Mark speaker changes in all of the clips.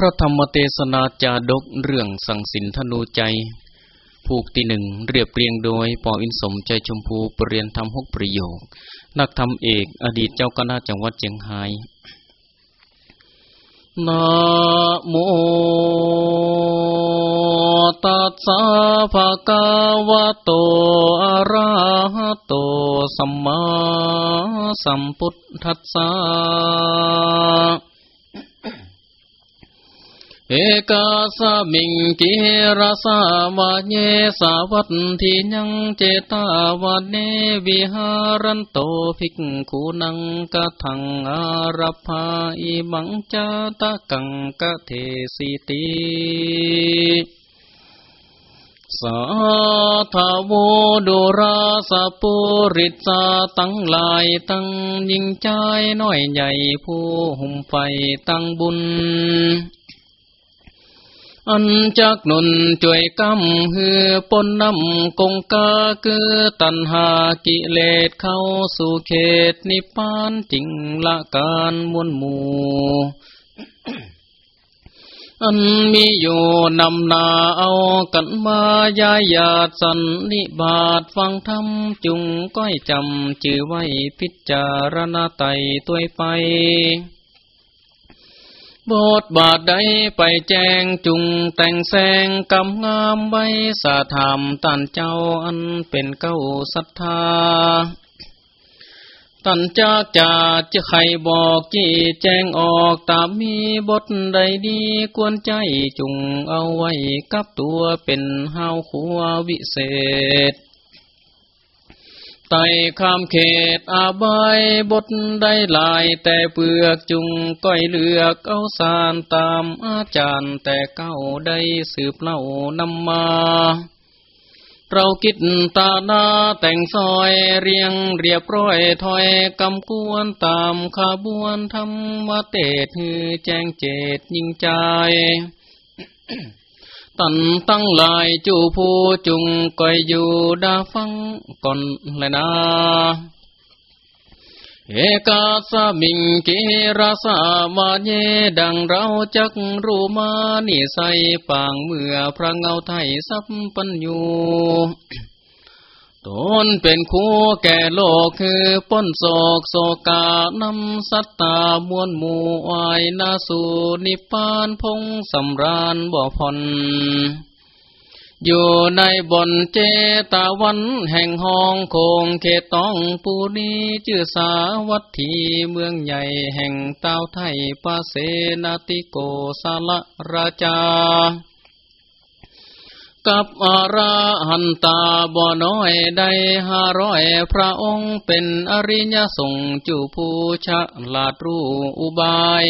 Speaker 1: พระธรรมเทศนาจาดกเรื่องสังสินธนูใจ ผูกที่หนึ่งเรียบเรียงโดยปออินสมใจชมพูปรเรียนธรรมหกประโยค นักธรรมเอกอดีตเจ้าคณะจังหวัดเชียงไฮ้นะโมตัสสะภะคะวะโตอะระหะโตสัมมาสัมพุทธัสสะ เอกาสมิงกิรสาวะเยสาวัตทิยังเจตาวะเนวิหารันโตภิกขุนังกะทังอารพาอิมังจาตะกังกะเทสิติสาธาวดุราสปุริสาตั้งลายตั้งยิ่งใจน้อยใหญ่ผู้หุ่มไฟตั้งบุญ อันจากนุนจ่วยกำฮือปนนำกงกาคือตันหากิเลสเข้าสู่เขตนิพพานจริงละการมวลหมู่อันมีอยู่นำนาเอากันมายายาดสันนิบาตฟังธรรมจุงก้อยจำจือไว้พิจารณาไตตัวไป บทบาทใดไปแจ้งจุงแต่งแสงกำงามไว้สาธรรมตันเจ้าอันเป็นเก้าศรัทธา ตันจากจะจะใครบอกจีแจ้งออกตามมีบทใดดีกวนใจจุงเอาไว้กับตัวเป็นห้าวขัววิเศษ ไต่ข้ามเขตอาบายบทได้ลายแต่เปลือกจุงก้อยเลือกเอาสารตามอาจารย์แต่เก้าได้สืบเล่านำมา เราคิดตาหน้าแต่งซอยเรียงเรียบร้อยถอยกำกวนตามขบวนธรรมเตศฮือแจ้งเจตยิ่งใจ ตันตั้งลายจูผู้จุงก่อยอยู่ดาฟังก่อนเลยนะเอกาสมิงกิราสามาเยดังเราจักรู้มานิใสปางเมื่อพระเงาไทยสัพปัญญู ตนเป็นคู่แก่โลกคือป้นโศกโศกานำสัตตามวลหมู่อายนาสูนิพานพงสำราญบ่ผ่อนอยู่ในบนเจตาวันแห่งห้องโคงเขตต้องปูนีชื่อสาวัตถีเมืองใหญ่แห่งเต้าไทยปาเสนาติโกสาลราชา กับอาราหันตาบ่อน้อยได้ห้าร้อยพระองค์เป็นอริยสงฆ์จูผู้ชะลาดรู้อุบาย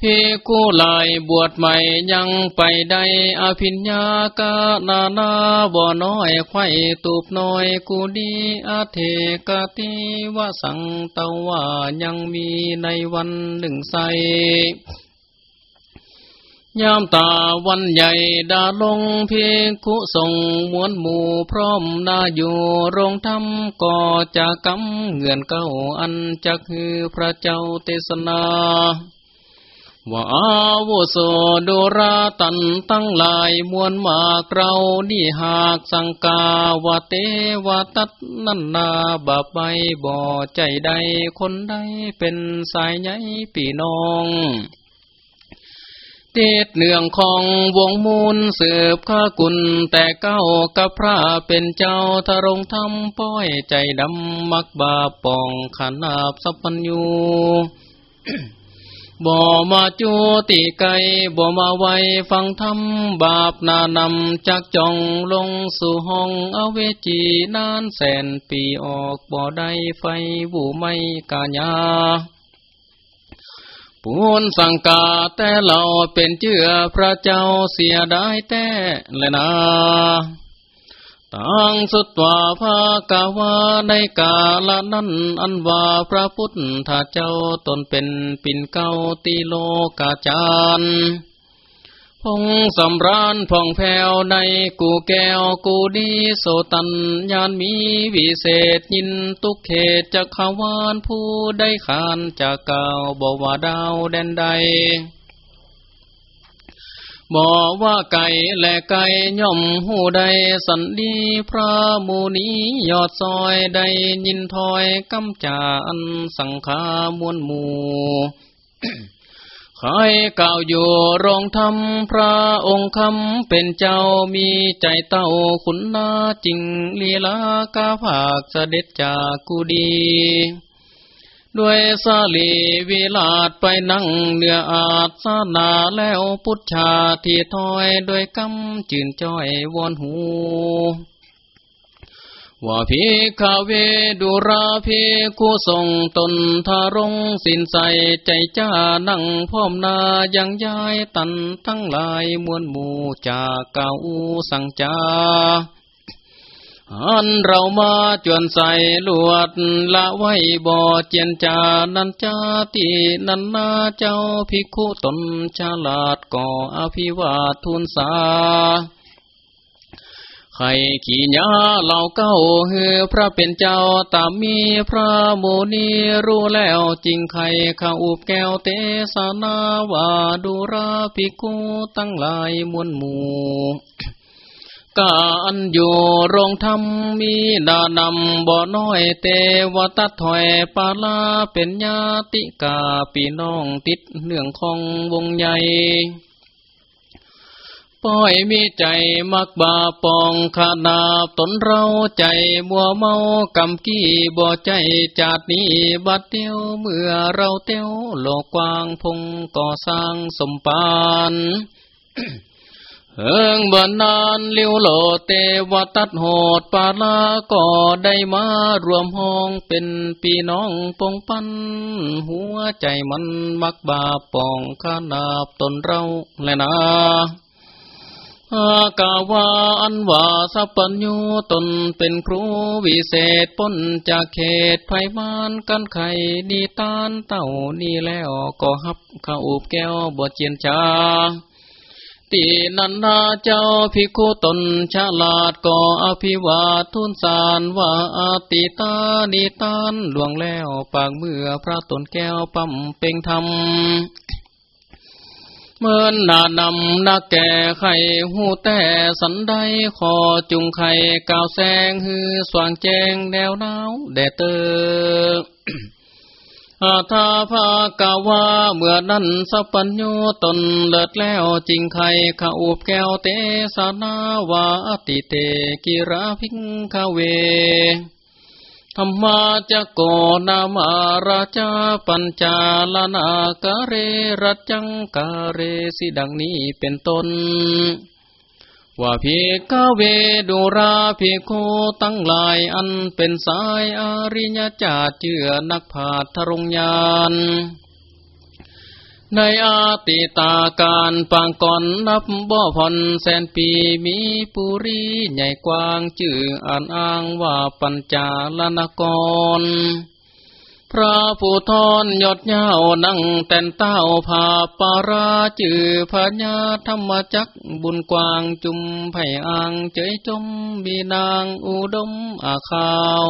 Speaker 1: พี่กู้ลายบวชใหม่ยังไปได้อภิญญากานานาบ่อน้อยไข่ตูบน้อยกูดีอาเทกติวสังเตว่ายังมีในวันหนึ่งใส ยามตาวันใหญ่ดาลงเพียคุส่งมวนหมู่พร้อมนาอยู่โรงธรรมก่อจะกำเงื่อนเก้าอันจักคือพระเจ้าเทศนาว่าอาวุโสโดราตันตั้งลายมวลมากเราดีหากสังกาวเตวตัดนันนาบาปใบบ่อใจใดคนใดเป็นสายใหญ่ปีน้อง เทศเนื่องของวงมูลสืบข้ากุลแต่เก้ากับพระเป็นเจ้าทรงทำป้อยใจดำมักบาปองขนาบสัพพัญญูบ่มาจูติไกบ่มาไว้ฟังธรรมบาปนานำจักจองลงสู่ห้องอเวจีนานแสนปีออกบ่ได้ไฟบูไม่กาญา ปูนสังกาแต่เราเป็นเจือพระเจ้าเสียได้แต่และนาตังสุตวาภากาวาในกาลนั้นอันว่าพระพุทธเจ้าตนเป็นปิ่นเก้าตีโลกาจาร พงสำรานพ่องแผ้วในกูแก้วกูดีโสตันยานมีวิเศษยินตุกเขตจักขวานผู้ได้ขานจากเก่าบอกว่าดาวแดนใดบอกว่าไก่และไก่ย่อมหูใดสันดีพระมูนียอดซอยใดยินถอยกำจาอันสังขามวลหมู่ ใครกล่าวอยู่รองธรรมพระองค์คำเป็นเจ้ามีใจเต้าขุนนาจริงลีลากาภาคเสด็จจากกุดี ด้วยสาลีวิลาดไปนั่งเนื้ออาสานาแล้วพุทธชาที่ถอยด้วยกำจืนจ้อยวอนหู ว่าพีคาเวดุราพีคู่ทรงตนทารงสินใสใจจ้านั่งพร้อมนายังย้ายตันทั้งหลายมวลหมู่จากเก่าสังจาอันเรามาจวนใส่ลวดละไว้บ่อเจียนจานันจาตีนันนาเจ้าพิคุตนฉลาดก่ออภิวาทุนสา ใครขี่ยาเหล่าเก้าเฮือพระเป็นเจ้าตามมีพระโมนีรู้แล้วจริงใครข้าอุบแก้วเตสนาวาดูราภิกุตั้งหลายมวลหมู่การอยู่โรงธรรมมีดานำบ่อน้อยเตวตัดถอยปาลาเป็นญาติกาปีน้องติดเนื่องของวงใหญ่ ป้อยมีใจมักบาปองขานาบตนเราใจบัวเมากำกี้บ่ใจจาดนี้บัดเตียวเมื่อเราเตียวโลกกว้างพงก่อสร้างสมปานเอิงบานานเลี้ยวโลเตวตัดโหดปาลาก็ได้มารวมห้องเป็นปีน้องปงปัน หัวใจมันมักบาปองขานาบตนเราแลนะ อากาวาอันว่าสัพปัญญูตนเป็นครูวิเศษป้นจากเขตไพมานกันไข่ดีตานเต่านี่แล้วก็ฮับข้าอุบแก้วบทเจียนชาตีนันนาเจ้าพิคุตนฉลาดก่ออภิวาทุนสารว่าอาติตานิตานหลวงแล้วปากเมื่อพระตนแก้วปั๊มเป่งธรรม เมื่อนนานำนักแก่ไข่หูแต่สันไดขอจุงไข่กาวแสงฮือสว่างแจ้งแนวหนาวแดดเตออาทาภากาวาเมื่อนั้นสัพพัญญูตนเลิศแล้วจริงไข่ขาอุบแก้วเตสานาวาติเตกิราพิงคาเว ธรรมาจะโกนามาราชาปัญจาลนากะเรรัจังกะเรสิดังนี้เป็นต้น ว่าพิกเวดูราพิโคตั้งหลายอันเป็นสายอริยจาเจือนักผาทรงยาน ในอาติตาการปางก่อนนับบ่อผ่อนแสนปีมีปุรีใหญ่กว้างจื่ออ่านอ้างว่าปัญจาลนกร พระผู้ทอนยอดเย้านั่งแต่นเต้าผาปาราจือพญาธรรมจักบุญกวางจุมไผ่อ่างเจยจมบีนางอุดมอาคาว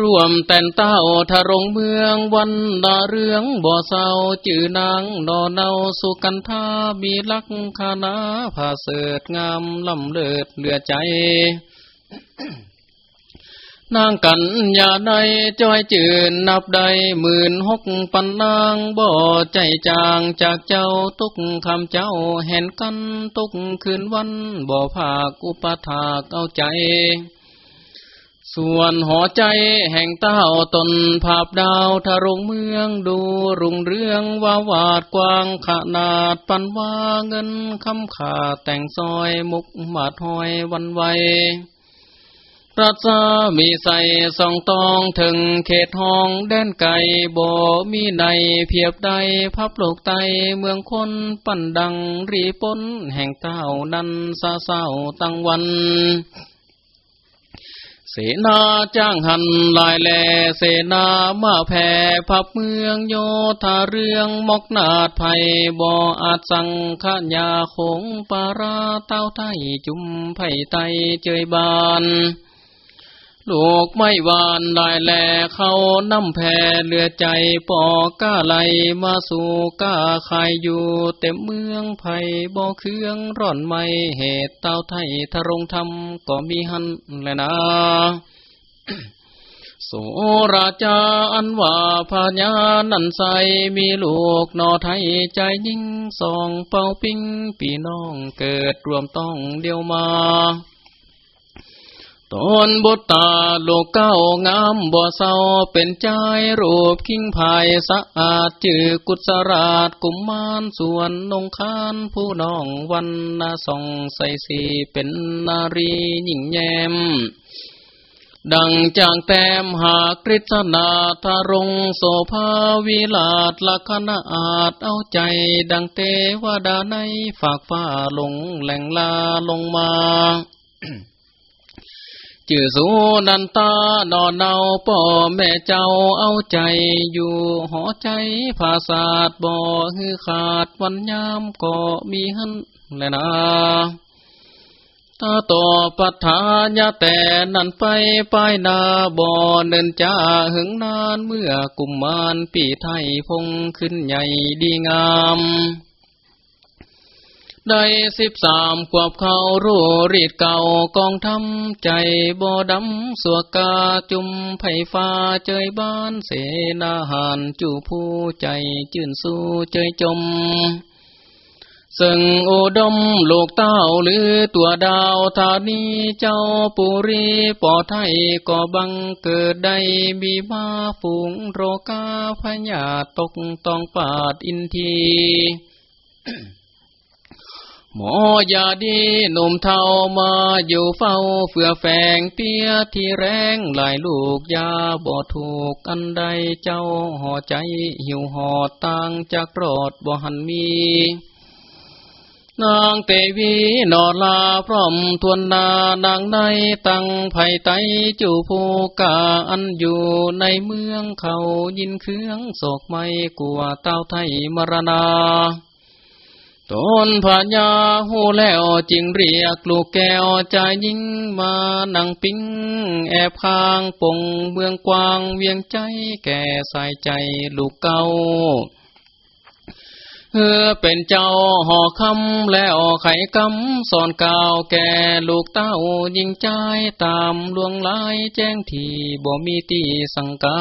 Speaker 1: ร่วมแต่นเต้าทารงเมืองวันดาเรืองบ่อเศร้าจือนางนอเนาสุกันทามีลักคานาผาเสดงามลำเลิดเหลือใจ นางกันยาใดจอยจืนนับใดหมื่นหกปันนางบ่อใจจางจากเจ้าตุกคำเจ้าเห็นกันตุกคืนวันบ่อภาคอุปถากเอาใจ ส่วนหัวใจแห่งเต้าตนภาพดาวทารงเมืองดูรุงเรืองว่าวาดกว้างขนาดปันว่าเงินคำขาแต่งซอยมุกมาดหอยวันไวรัศมีใส่สองตองถึงเขตห้องแดนไก่บ่มีในเพียบใดพับโลกไตเมืองคนปั่นดังรีปนแห่งเต้านั้นซาเศร้าตั้งวัน เสนาจ้างหันลายแลเสนามาแผ่พับเมืองโยธาเรื่องมกนาดไผ่บ่ออาจสังขญาคงปาราเต้าไทยจุมไผ่ไตเจยบาน ลูกไม่วานได้แลเขาน้ำแผ่เลือใจปอก้าไหลมาสู่ก้าใครอยู่เต็มเมืองไผ่บ่เครื่องร่อนไม่เหตุเต้าไทยทรงธรรมก็มีหันแลนะโสราชาอันว่าพญานันใสมีลูกนอไทยใจยิ่งสองเป่าปิ้งปีน้องเกิดรวมต้องเดียวมา ตนบุตตาลูกเก้างามบ่อเศร้าเป็นใจรูปคิงภายสะอาดจือกุศราชกุมมารส่วนนงคานผู้น้องวันนาส่องใส่สีเป็นนารีหญิงแยมดังจางแต้มหากฤษณาทารงโสภาวิลาดลักณอาจเอาใจ ดังเทวดาในฝากฟ้าลงแหล่งลาลงมา จื่อสูนันตานอนเนาป่อแม่เจ้าเอาใจอยู่หอใจภาษาดบ่ฮือขาดวันยามก็มีหันแลนะตาต่อปัฏฐานยาแต่นันไปไปนาบ่อเนินจ้าหึงนานเมื่อกุมมารปีไทยพงขึ้นใหญ่ดีงาม ได้สิบสามขวบเขารู้รีดเก่ากองทำใจบ่ดำสัวกาจุมไผ่ฟ้าเจยบ้านเสนาหานจูผู้ใจจื่นสู้เจยจม ซึ่งโอดมโลกเต้าหรือตัวดาวธานีเจ้าปุรีปอไทยก็บังเกิดได้มีมาฝูงโรกาพญาตกตองปาดอินที หมอยาดีหนุ่มเทามาอยู่เฝ้าเฟื่อแฝงเปียที่แรงหลายลูกยาบ่ถูกอันใดเจ้าห่อใจหิวหอดต่างจากรอดบ่หันมี นางเตวีนอลาพร้อมทวนนานางในตั้งไผ่ไตจูผูกาอันอยู่ในเมืองเขายินเครื่องโศกไม่กลัวเต้าไทยมรณา ตนพญาหูแล้วจิงเรียกลูกแก้วใจยิ่งมานังปิ้งแอบข้างปงเบืองกวางเวียงใจแก่ใส่ใจลูกเก่าเออเป็นเจ้าห่อคำแล้วไข่กำสอนกาวแก่ลูกเต้ายิงใจตามลวงลายแจ้งที่บ่มีตีสังกา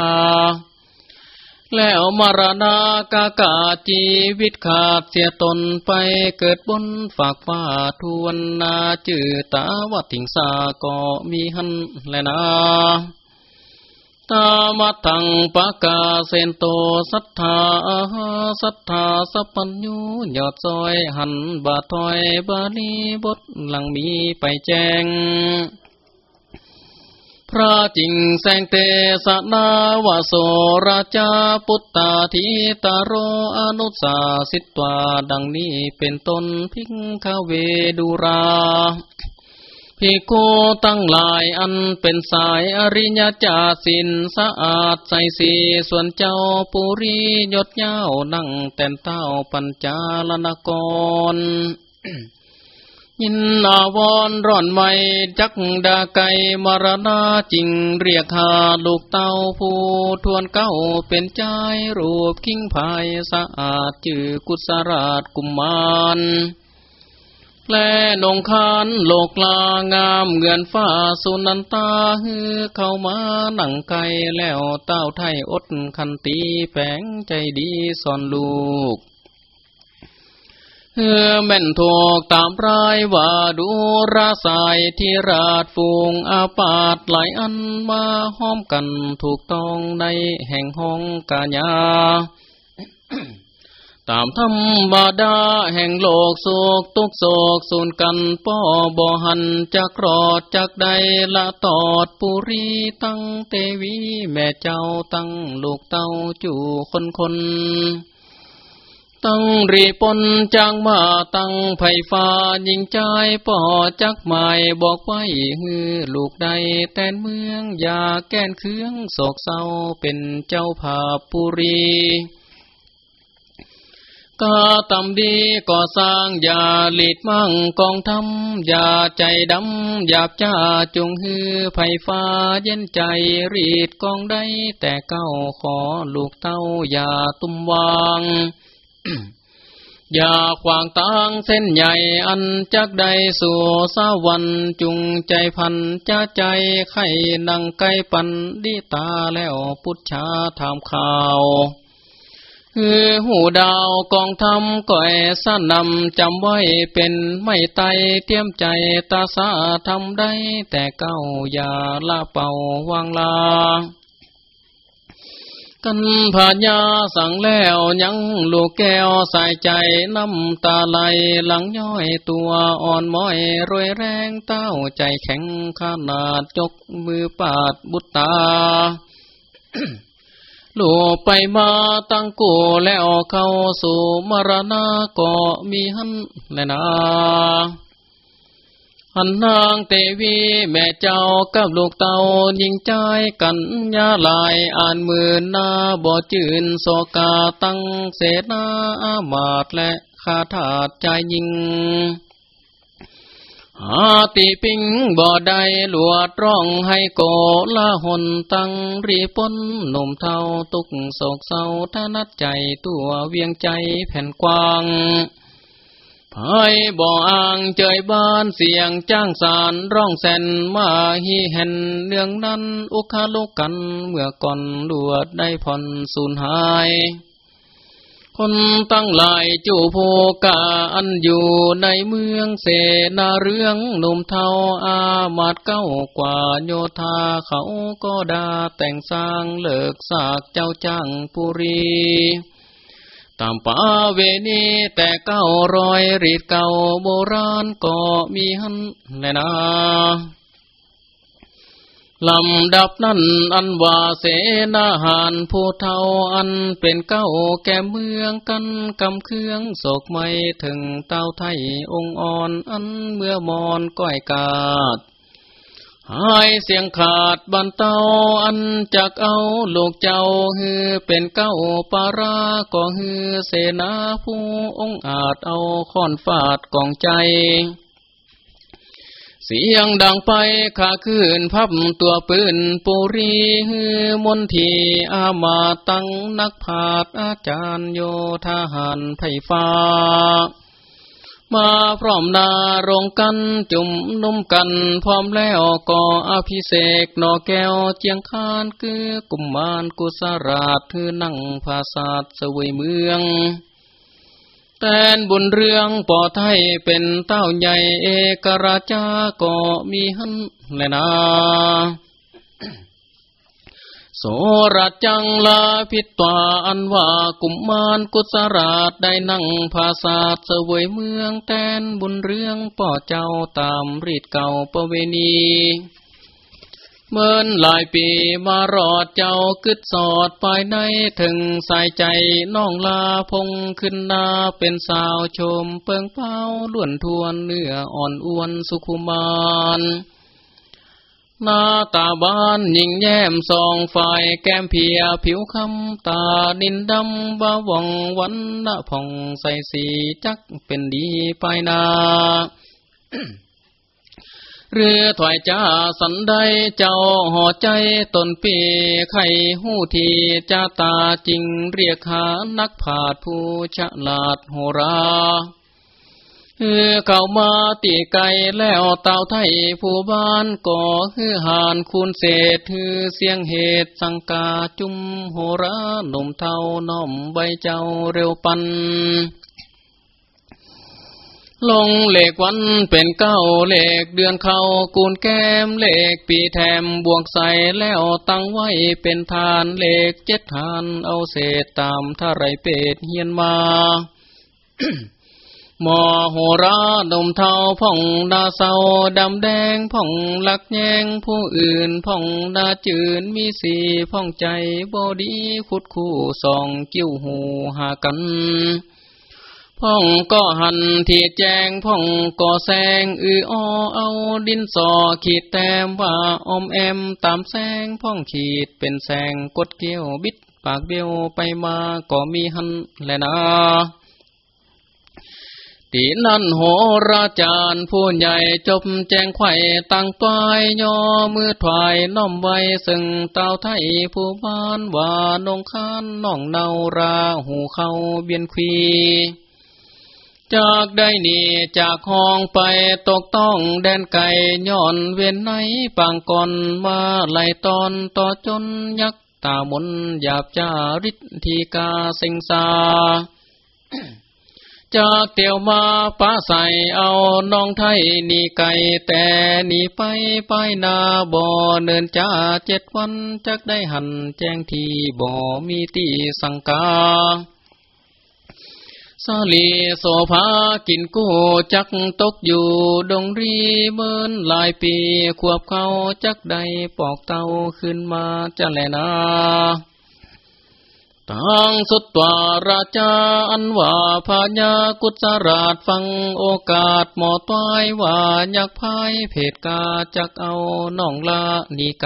Speaker 1: แล้วมรณากากาจีวิตขาดเสียตนไปเกิดบนฝากฟ้าทวนนาจื่อตาวัดถิงสาก็มีหันแลนาตามาทังปากาเซนโตสัทธาสัทธาสัพพัญญูยอดซอยหันบาถอยบาลีบทหลังมีไปแจ้ง พระจิงแสงเตสนาวโสราชาปุตตาทิตาโรอนุสาสิตวาดังนี้เป็นต้นพิงคาเวดุราพิโกตั้งหลายอันเป็นสายอริยจาสินสะอาดใสสีส่วนเจ้าปุรียศเย้านั่งแต่นเต้าปัญจาลนกร ยินนาวอนร่อนไม่จักดาไกมรณาจริงเรียกหาลูกเต้าผู้ทวนเก้าเป็นใจรูปคิงภายสะอาดจือกุศราชกุมมารและนงคานโลกลางามเงือนฟ้าสุนันตาฮือเข้ามาหนังไกแล้วเต้าไทยอดคันตีแฝงใจดีสอนลูก เออแม่นถูกตามรายว่าดูราสายที่ราดฟูงอาปาดหลายอันมาห้อมกันถูกต้องในแห่งห้องกาญาตามธรรมบาดาแห่งโลกโศกตุกโศกสูนกันป้อบอหันจักรอดจักใดละตอดปุรีตั้งเตวี แม่เจ้าตั้งลูกเต้าจู่คนคน ตั้งรีปนจางมาตั้งไผ่ฟ้ายิงใจป่อจักหมายบอกไว้ฮือลูกใดแต่นเมืองอย่าแก้นเครื่องโศกเศร้าเป็นเจ้าภาพปุรีกาตำดีก่อสร้างอย่าหลีดมั่งกองทำอย่าใจดำหยาบจ้าจงฮือไผ่ฟ้าเย็นใจรีดกองได้แต่เก้าขอลูกเต้าอย่าตุ้มวาง อย่าขวางตางเส้นใหญ่อันจักใดสู่สาวันจุงใจพันจะใจไข่นังไก่ปันดีตาแล้วพุทธาถามข่าวคือหูดาวกองทำก่อยสนำจำไว้เป็นไม่ไตเตรียมใจตาสาทำได้แต่เก้าอย่าละเป่าวางลา กันผาญาสั่งแล้วยังลูกแก้วใส่ใจน้ำตาไหลหลังย้อยตัวอ่อนม้อยรวยแรงเต้าใจแข็งขนาดจกมือปาดบุตตาลูกไปมาตั้งกูแล้วเข้าสู่มรณะก็มีหันแลนา หันนางเตวีแม่เจ้ากับลูกเตายิงใจกันยาลายอ่านมือนาบ่จืนโศกาตั้งเสนาอามาตและคาถาใจยิงหาตีปิงบ่ได้หลวดร้องให้โกละหนตั้งรีปนหนุ่มเทาตุกโศกเศร้าท่านัดใจตัวเวียงใจแผ่นกว้าง ภายบ่ออ่างเจยบ้านเสียงจ้างสารร้องแสนมาฮีเห็นเนื่องนั้นอุคาลุกันเมื่อก่อนลวดได้ผ่อนสูญหาย คนตั้งหลายจูโูกาอันอยู่ในเมืองเสนาเรื่องหนุ่มเทาอามาดเก้ากว่าโยธาเขาก็ดาแต่งสร้างเลิกสากเจ้าจ้างปุรี ตามป่าเวนีแต่เก้ารอยรีดเก่าโบราณก็มีหันแลนาลำดับนั้นอันว่าเสนาหานผู้เท่าอันเป็นเก้าแก่เมืองกันกำเครื่องโศกไม่ถึงเต้าไทยองค์อ่อนอันเมื่อมอนก้อยกาด หายเสียงขาดบันเตาอันจักเอาลูกเจ้าฮือเป็นเก้าปาราก็ฮือเสนาผู้องอาจเอาค้อนฟาดกองใจ เสียงดังไปขาคืนพับตัวปืนปุรีฮือมนทีอามาตั้งนักผาดอาจารย์โยทหารไพฟ้า มาพร้อมนารงกันจุ่มนุ่มกัน พร้อมแล้วก็ออภิเษกนอแก้วเจียงคานคือกุมมานกุสราชคือนั่งภาษาสวยเมือง แตนบุญเรื่องปอไทยเป็นเต้าใหญ่เอกราชาก็มีหันแลนา โสรัจังลาพิตวาอันว่ากุมมานกุศราชได้นั่งภาษาเสวยเมืองแตนบุญเรื่องป่อเจ้าตามรีดเก่าประเวณีเมื่อหลายปีมารอดเจ้ากึดสอดภายในถึงสายใจน้องลาพงขึ้นนาเป็นสาวชมเปิงเป้าล้วนทวนเนื้ออ่อนอ้วนสุขุมาน หน้าตาบานยิงแย้มสองฝ่ายแก้มเพียผิวคำตาดินดำบ่าว่องวันละผ่องใสสีจักเป็นดีไปนาเรือถอยจ้าสันได้เจ้าห่อใจตนปีไข่หูทีจ้าตาจริงเรียกหานักผาดผู้ฉลาดโหรา ฮือเข้ามาตีไก่แล้วเต่าไทยผู้บ้านก่อฮือหานคูณเศษฮือเสียงเหตุสังกาจุมโหราหนุ่มเท่าน้อมใบเจ้าเร็วปัน ลงเลขวันเป็นเก้าเลขเดือนเข้ากูนแก้มเลขปีแถมบวกใส่แล้วตั้งไว้เป็นทานเลขเจ็ดทานเอาเศษตามท่าไรเป็ดเฮียนมา มอโหราดมเทาพ่องดาเศร้าดำแดงพ่องหลักแยงผู้อื่นพ่องดาจืนมีสีพ่องใจบอดีขุดคู่สองกิ้วหูหากัน พ่องก็หันที่แจงพ่องก็แสงอืออเอาดินสอขีดแต้มว่าอมแอมตามแสงพ่องขีดเป็นแสงกดเกี้ยวบิดปากเบี้ยวไปมาก็มีหันแลนะ ตีนั่นโหราจารย์ผู้ใหญ่จบแจงไข่ตั้งปลายย่อมือถวายน้อมไว้ซึ่งเต้าไทยผู้บ้านว่านงคานน้องเนาราหูเข้าเบียนควีจากได้นี่จากห้องไปตกต้องแดนไก่ย้อนเวียนในปางก่อนมาไหลตอนต่อจนยักตามนหยาบจาริธีกาสิงสา จากเตียวมาป้าใส่เอาน้องไทยนี่ไก่แต่นี่ไปไปนาบ่อเนินจ้าเจ็ดวันจักได้หันแจ้งทีบ่มีตีสังกาสาลีโสภากินกู้จักตกอยู่ดงรีเมินหลายปีขวบเขาจักใดปอกเตาขึ้นมาจะแลนา ทางสุดตัวราชาอันว่าพญากุศราชฟังโอกาสหมอต้อยว่าอยากพายเพศกาจักเอาน้องละนี่ไก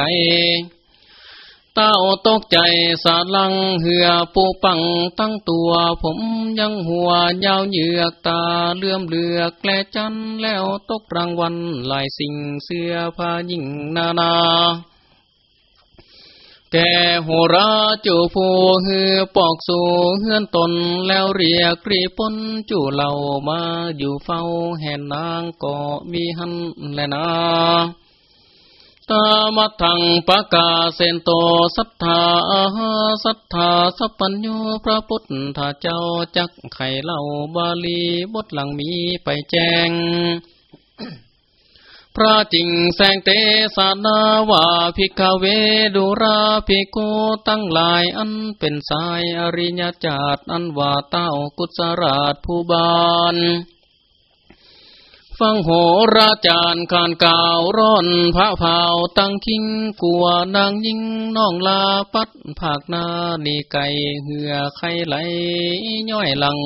Speaker 1: เต้าตกใจสาลังเหือปูปังตั้งตัวผมยังหัวยาวเหยือกตาเลื่อมเลือกแกลจันแล้วตกรางวัลลายสิ่งเสื้อผ้ายิ่งนานา แกโหราจูผู้ฮือปอกสู่เฮือนตนแล้วเรียกรีปนจูเหล่ามาอยู่เฝ้าแห่นนางก็มีหันแลนาตามัทังปะกาเซนโตสัทธาสัทธาสัพปัญโยพระพุทธเจ้าจักไข่เล่าบาลีบทหลังมีไปแจ้ง พระจิงแสงเตสานาวาภิกเวดุราภิกโตั้งหลายอันเป็นสายอริยจาตอันว่าเต้ากุศราชผู้บานฟังโหราจารย์การก่าวร้อนพระเผาตั้งคิงกัวนางยิงน้องลาปัดภาคนานีไก่เหือไข่ไหลย่อยหลัง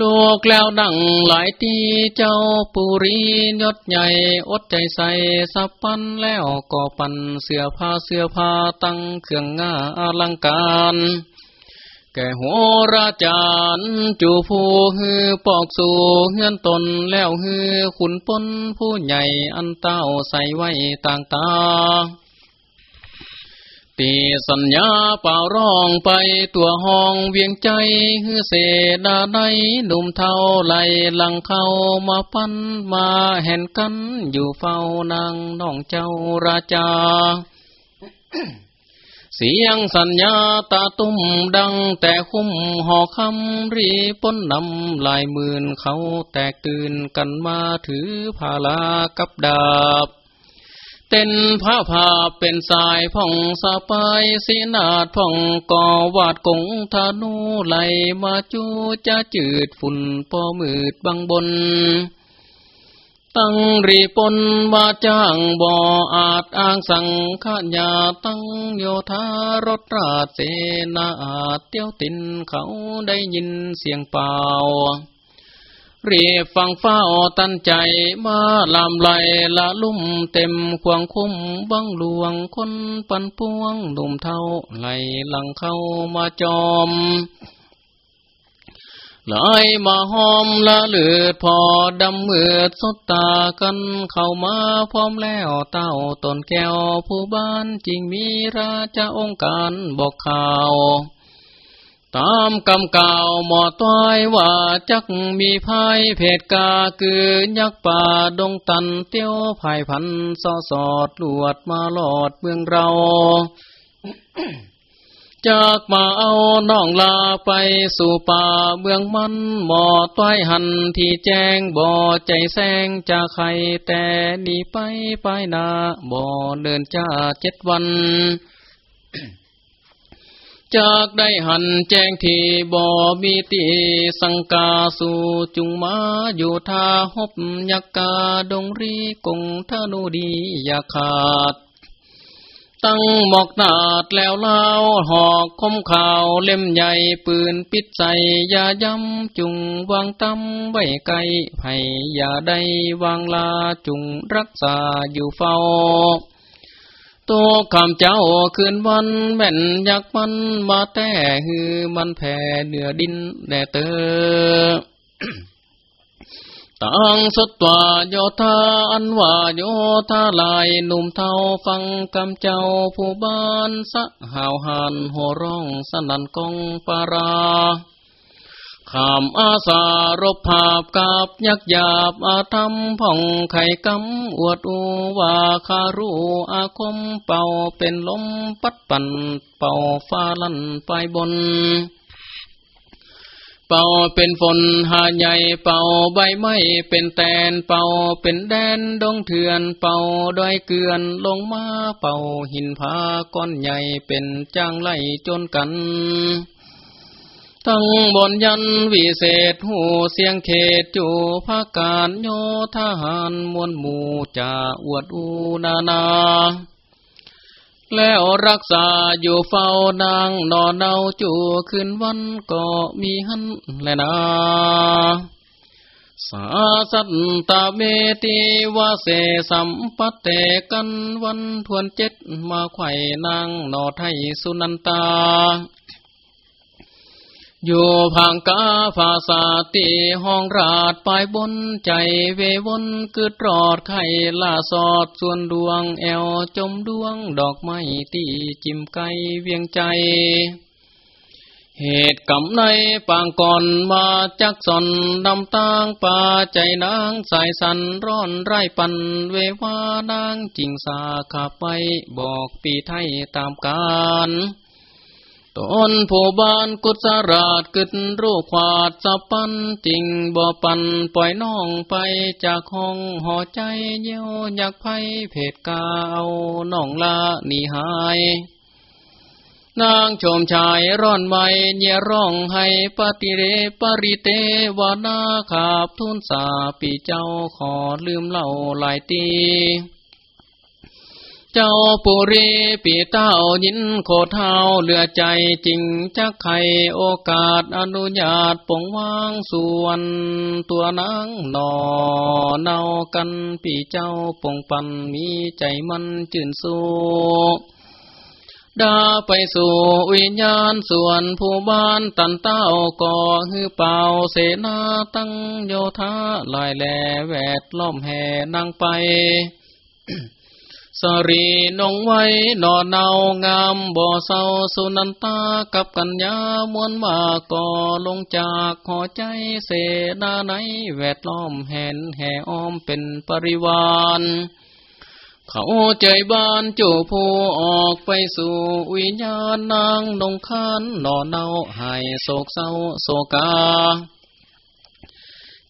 Speaker 1: ลูกแล้วดังหลายตีเจ้าปุรียศใหญ่อดใจใส่สับปันแล้วก็ปันเสื้อผ้าเสื้อผ้าตั้งเครื่องงาอลังการ แก่หัวราจารจูผู้ฮือปอกสู่เฮือนตนแล้วฮือขุนปนผู้ใหญ่อันเต้าใส่ไว้ต่างตา ตีสัญญาเป่าร้องไปตัวห้องเวียงใจฮือเสดาในหนุ่มเท่าไหลหลังเข้ามาปั้นมาเห็นกันอยู่เฝ้านางน้องเจ้าราชาเสียงสัญญาตาตุ้มดังแต่คุ้มหอคำรีปนนำลายมื่นเขาแตกตื่นกันมาถือพาลากับดาบ เต้นผ้าผาเป็นสายพ่องสะปายสีนาดพ่องก่อวาดกงธนูไหลมาจูจะจืดฝุ่นปอมืดบังบน ตั้งรีปนมาจ้างบ่ออาจอ้างสังขญาตั้งโยธารถราชเสนาอาจเตี้ยวตินเขาได้ยินเสียงเป่า รียบฟังเฝ้าตั้นใจมาลามไหลละลุ่มเต็มควงคุ้มบังหลวงคนปันพวงหนุ่มเท่าไหลหลังเข้ามาจอมลายมาหอมละเลือดพอดำเมือดสดตากันเข้ามาพร้อมแล้วเต้าตนแก้วผู้บ้านจริงมีราชาองค์การบอกข่าว ตามกำก่าวหมอต้อยว่าจักมีภายเพศกาคือยักป่าดงตันเตี้ยวภายพันสอสอดลวดมาหลอดเมืองเรา จากมาเอาน้องลาไปสู่ป่าเมืองมันหมอต้อยหันที่แจ้งบ่อใจแสงจะใครแต่นีไปไปนาบ่อเดินจ้าเจ็ดวัน จากได้หันแจ้งที่บ่มีตีสังกาสู่จุงมาอยู่ท่าหบยักกาดงรีกงทานุดีอยาขาด ตั้งหมอกนาดแล้วเล่าหอกคมข่าวเล่มใหญ่ปืนปิดใส่ยาย้ำจุงวางตำไว้ไกลไผ่ยาได้วางลาจุงรักษาอยู่เฝ้า ตคำเจ้าคืนวันแม่นยักมันมาแต่ฮือมันแผ่เหนือดินแด่เตอตังสุตวาโยธาอันว่าโยธาลายหนุ่มเทาฟังกำเจ้าผู้บ้านสะหาวหันหัวร้องสนันกองปารา ขามอาสารบภาพกับยักหยาบอาธรรมผ่องไข่กำอวดอูว่าคารูอาคมเป่าเป็นลมปัดปั่นเป่าฟ้าลั่นไปบน เป่าเป็นฝนหาใหญ่เป่าใบไม้เป็นแตนเป่าเป็นแดนดงเถื่อนเป่าดอยเกลือนลงมาเป่าหินผาก้อนใหญ่เป็นจ้างไล่จนกัน ทั้งบนยันวิเศษหูเสียงเขตจูภาการโยทหารมวลหมู่จะอวดอูนานา แล้วรักษาอยู่เฝ้านางนอนเนาจูขึ้นวันก็มีหันแลนา สาสัตตาเมติวาเสสัมปัตเตกันวันทวนเจ็ดมาไข่นางนอไทยสุนันตา อยู่พังกาภาษาติห้องราดปลายบนใจเววนกึดรอดไข่ล่าสอดส่วนดวงแอวจมดวงดอกไม้ตีจิมไกเวียงใจ เหตุกำในปางก่อนมาจักสอนดำตางป่าใจนางสายสันร้อนไร่ปันเววานางจิงสาขับไปบอกปีไทยตามการ ตนผู้บ้านกุศราชกึดรูปขวาดสะปันจริงบ่ปันปล่อยน้องไปจากห้องห่อใจเยี่ยวอยากไพ่เพศกาวน้องลาหนีหาย นางชมชายร่อนไม่เยร้องให้ปฏิเรปริเตวานาขาบทุนสาปีเจ้าขอลืมเล่าหลายตี จ้าปุรีปีเต้ายินโคเท้าเหลือใจจริงจักไขโอกาสอนุญาตปงวางส่วนตัวนางนอเนากันปีเจ้าปงปันมีใจมันจื่นสู้ดาไปสู่วิญญาณส่วนผู้บ้านตันเต้าก่อฮือเป่าเสนาตั้งโยธาลายแหลแวดล้อมแห่นางไป สรีนงไว้นอนเนางามบ่อเศร้าสุนันตากับกัญญามวนมาก่อลงจากหอใจเสนาไหนแวดล้อมแห่นแห่อ้อมเป็นปริวานเขาใจบ้านจูผู้ออกไปสู่วิญญาณนางนงคานนอนเนาหายโศกเศร้าโศกา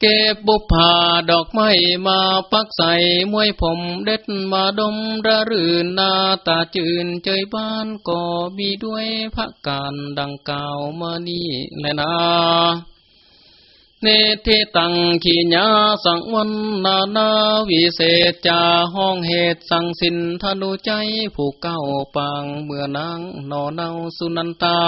Speaker 1: เก็บบุพาดอกไม้มาปักใส่มวยผมเด็ดมาดมระรื่นนาตาจืนเจยบ้านก็มีด้วยพระการดังกล่าวมานี่แลนะเนเทตังขีญาสังวันนานาวิเศษจาห้องเหตุสังสินธนุใจผู้เก้าปางเมื่อนางนอเนาสุนันตา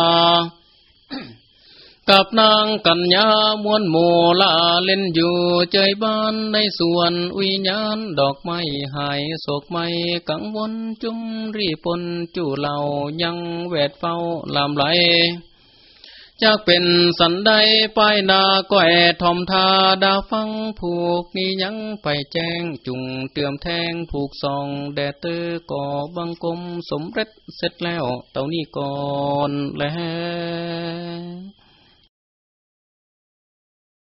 Speaker 1: กับนางกัญญามวนโมลาเล่นอยู่ใจบ้านในสวนวิญญาณดอกไม้หายโศกไม่กังวลจุมรีปนจู่เหล่ายังแวดเฝ้าลามไหลจากเป็นสันไดป้ายนาก้อยทอมทาดาฟังผูกนี้ยังไปแจ้งจุงเตือมแทงผูกซองแดดเตอก่อบังกลมสมเร็จเสร็จแล้วเต่านี้ก่อนแล้ว